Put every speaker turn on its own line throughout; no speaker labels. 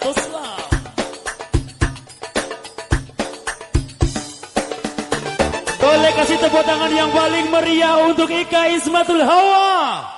Toslam. Boleh kasih tepuk tangan yang paling meriah untuk Ika Ismatul Hawa.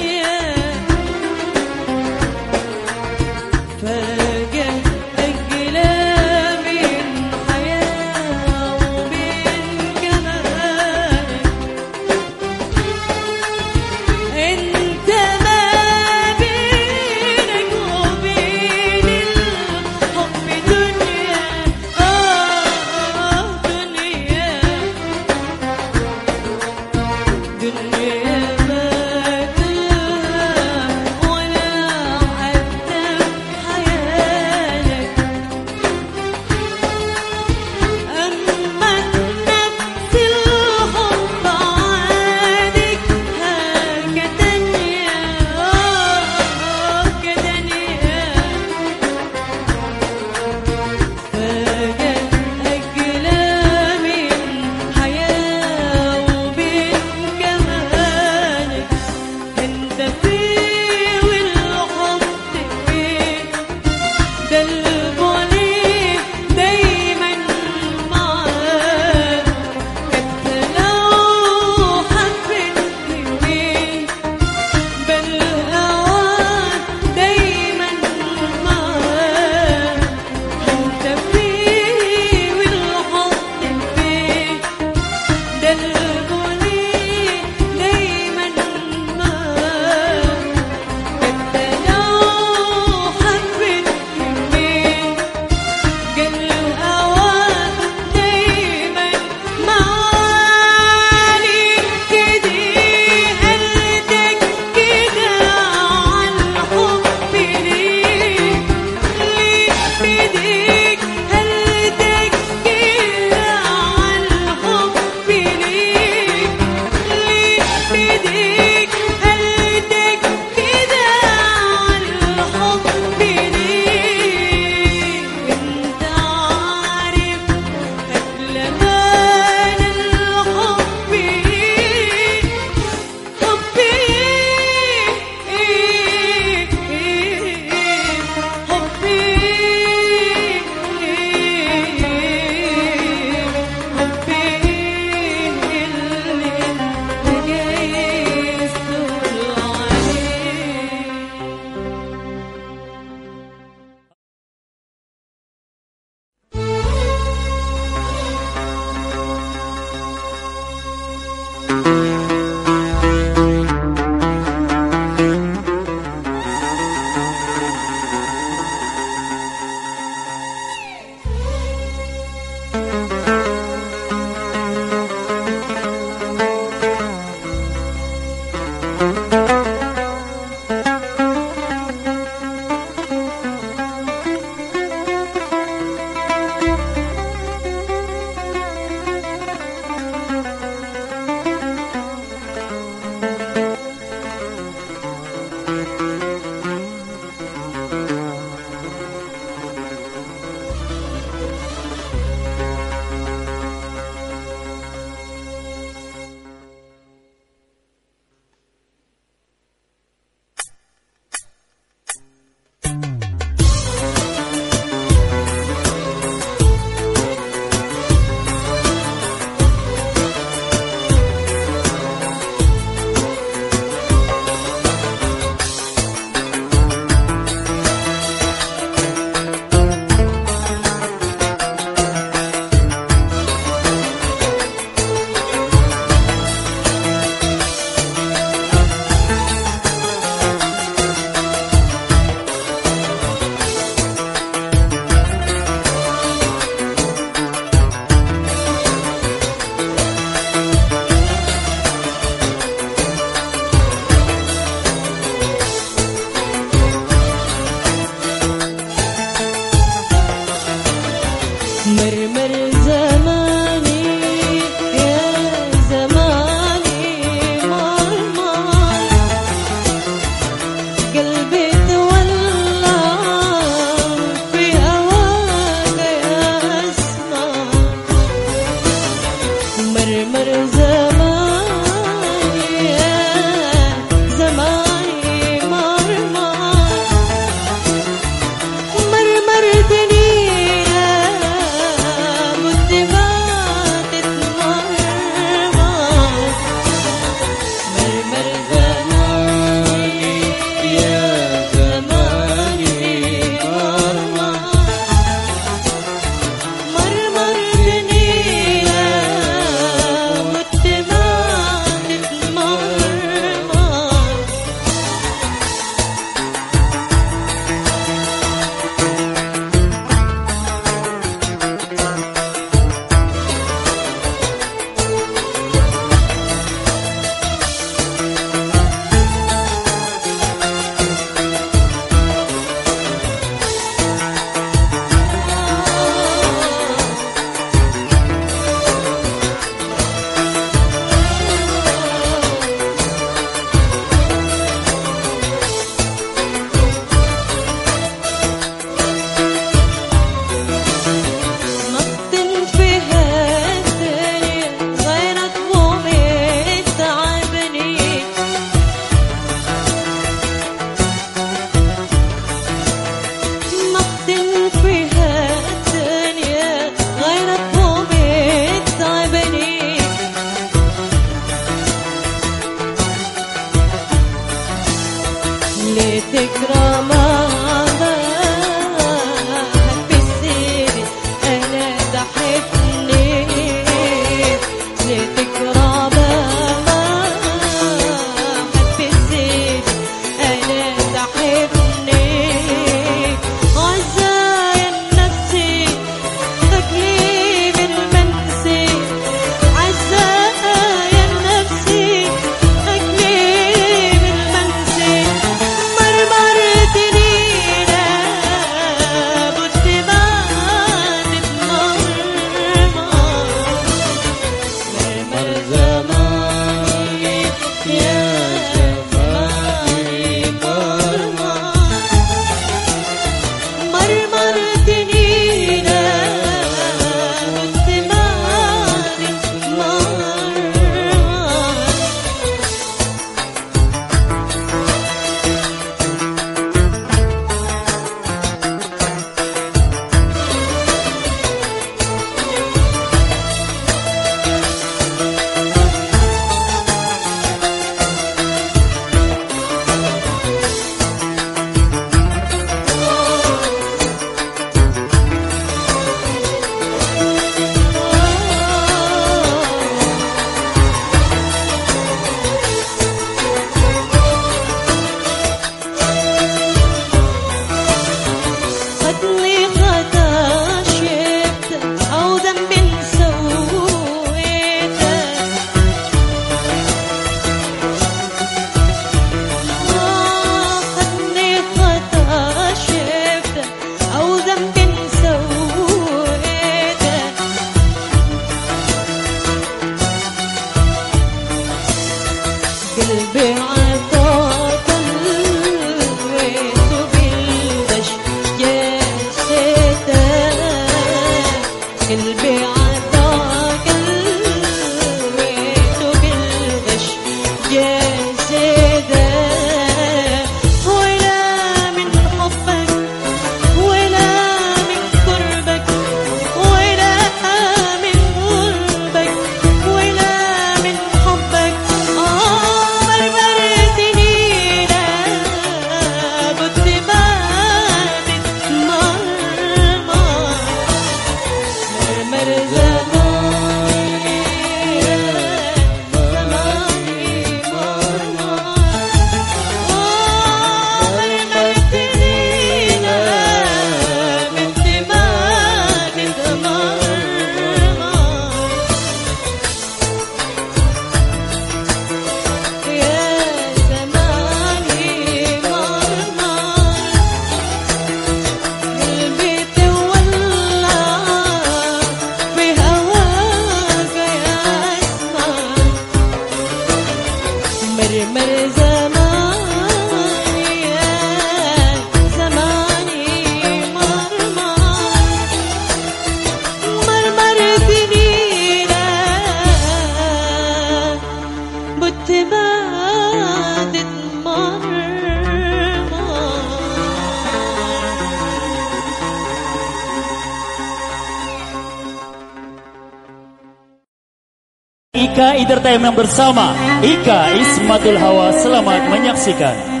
Ika Entertainment bersama Ika Ismatul Hawa selamat menyaksikan.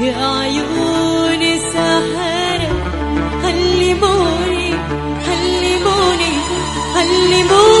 يا
عيوني سحرة علموني علموني هلموني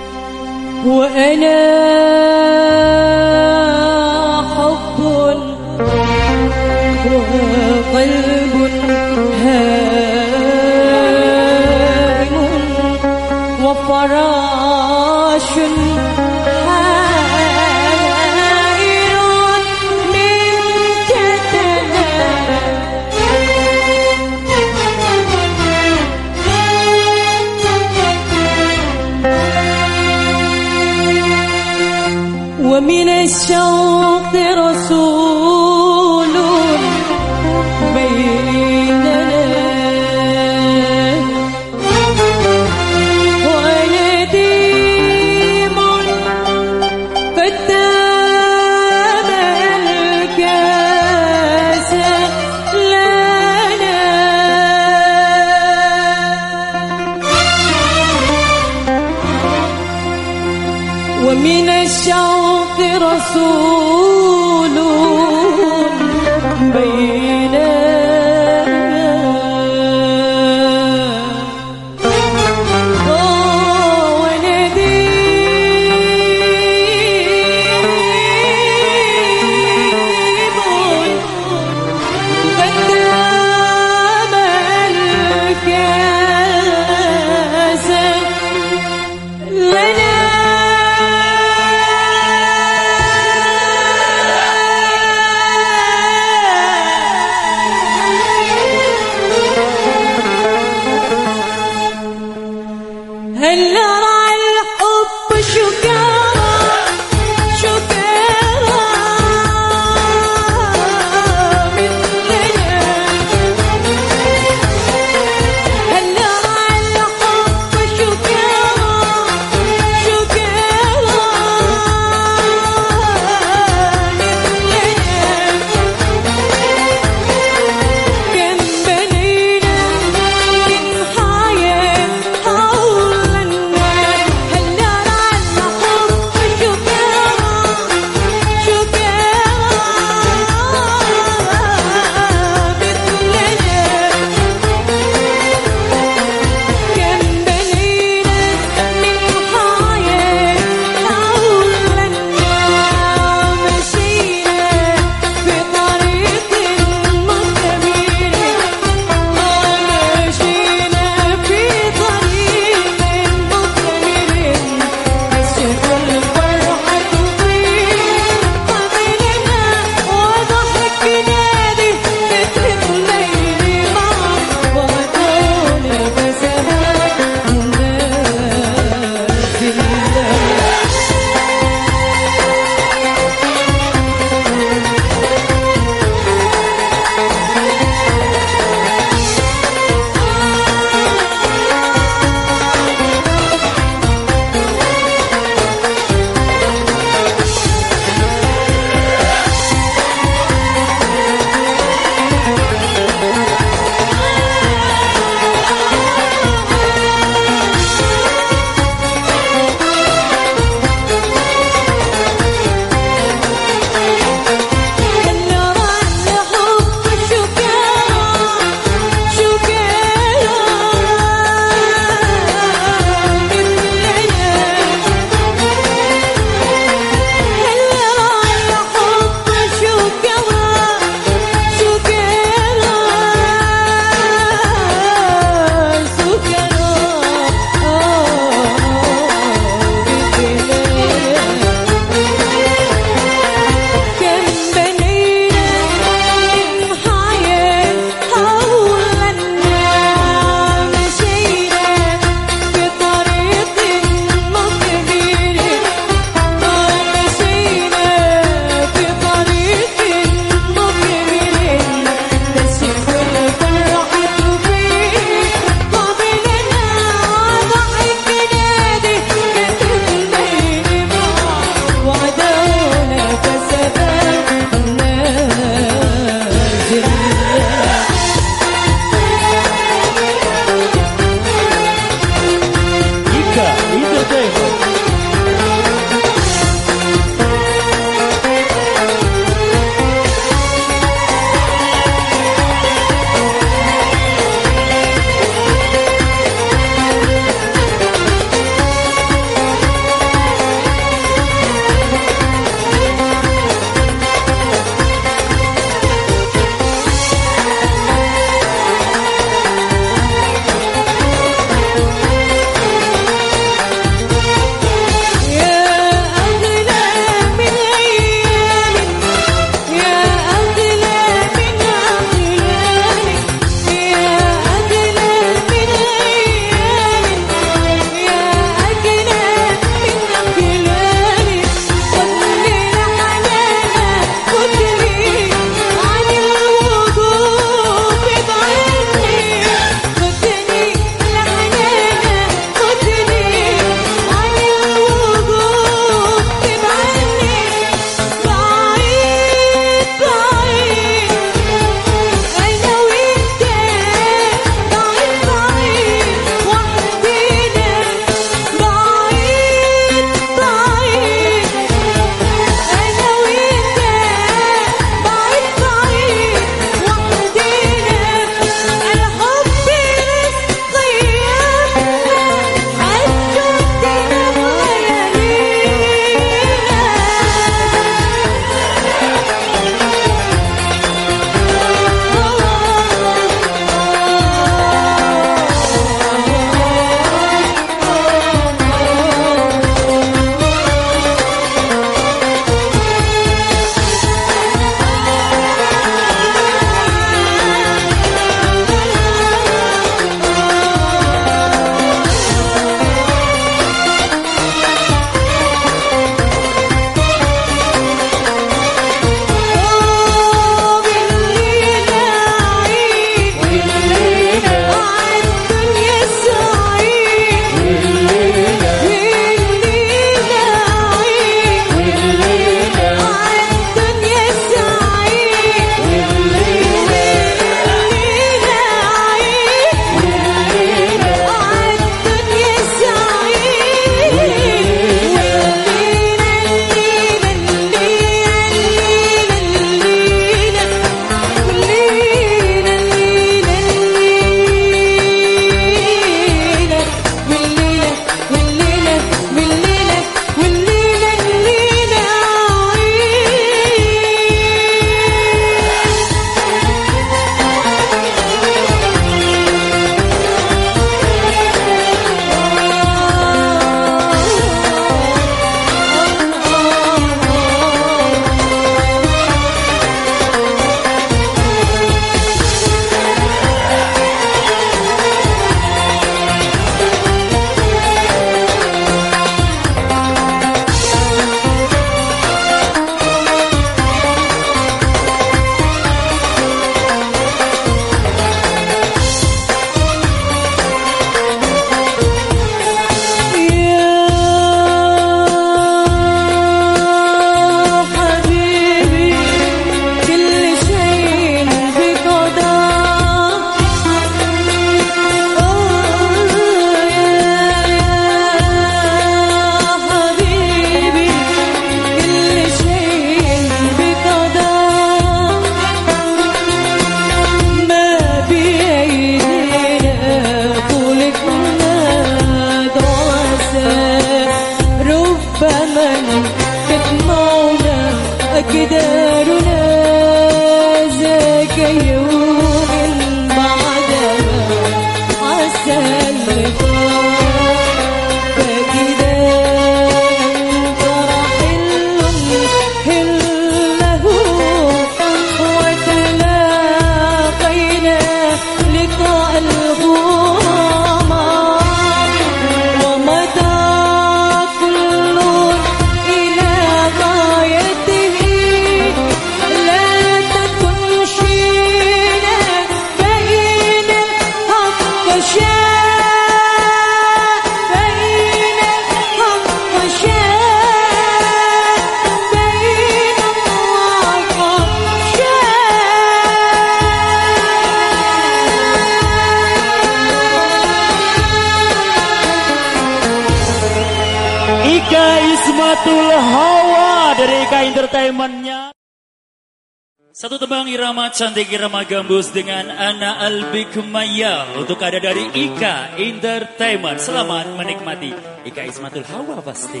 cantik irama gambus dengan Ana Albikmaya untuk ada dari Ika Entertainment. Selamat menikmati Ika Ismatul Hawa pasti.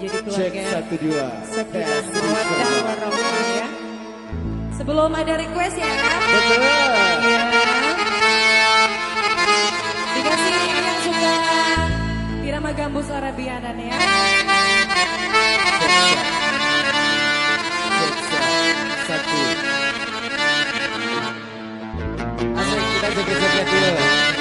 jadi keluarga
Cek satu dua.
Sekilas ya. Sebelum ada request ya
Betul
ya. Dikasih yang suka Irama Gambus Arabianan ya.
Satu. Asik, kita joget-joget dulu